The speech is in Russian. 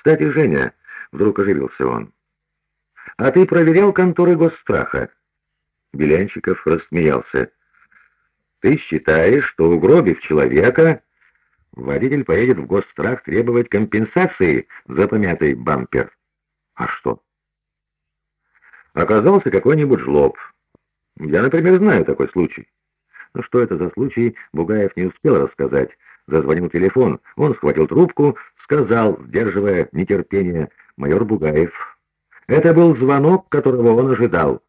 «Кстати, Женя», — вдруг оживился он, — «а ты проверял конторы госстраха?» Белянчиков рассмеялся. «Ты считаешь, что, угробив человека, водитель поедет в госстрах требовать компенсации за помятый бампер?» «А что?» «Оказался какой-нибудь жлоб. Я, например, знаю такой случай». Но что это за случай, Бугаев не успел рассказать. Зазвонил телефон, он схватил трубку, сказал, сдерживая нетерпение, майор Бугаев. Это был звонок, которого он ожидал.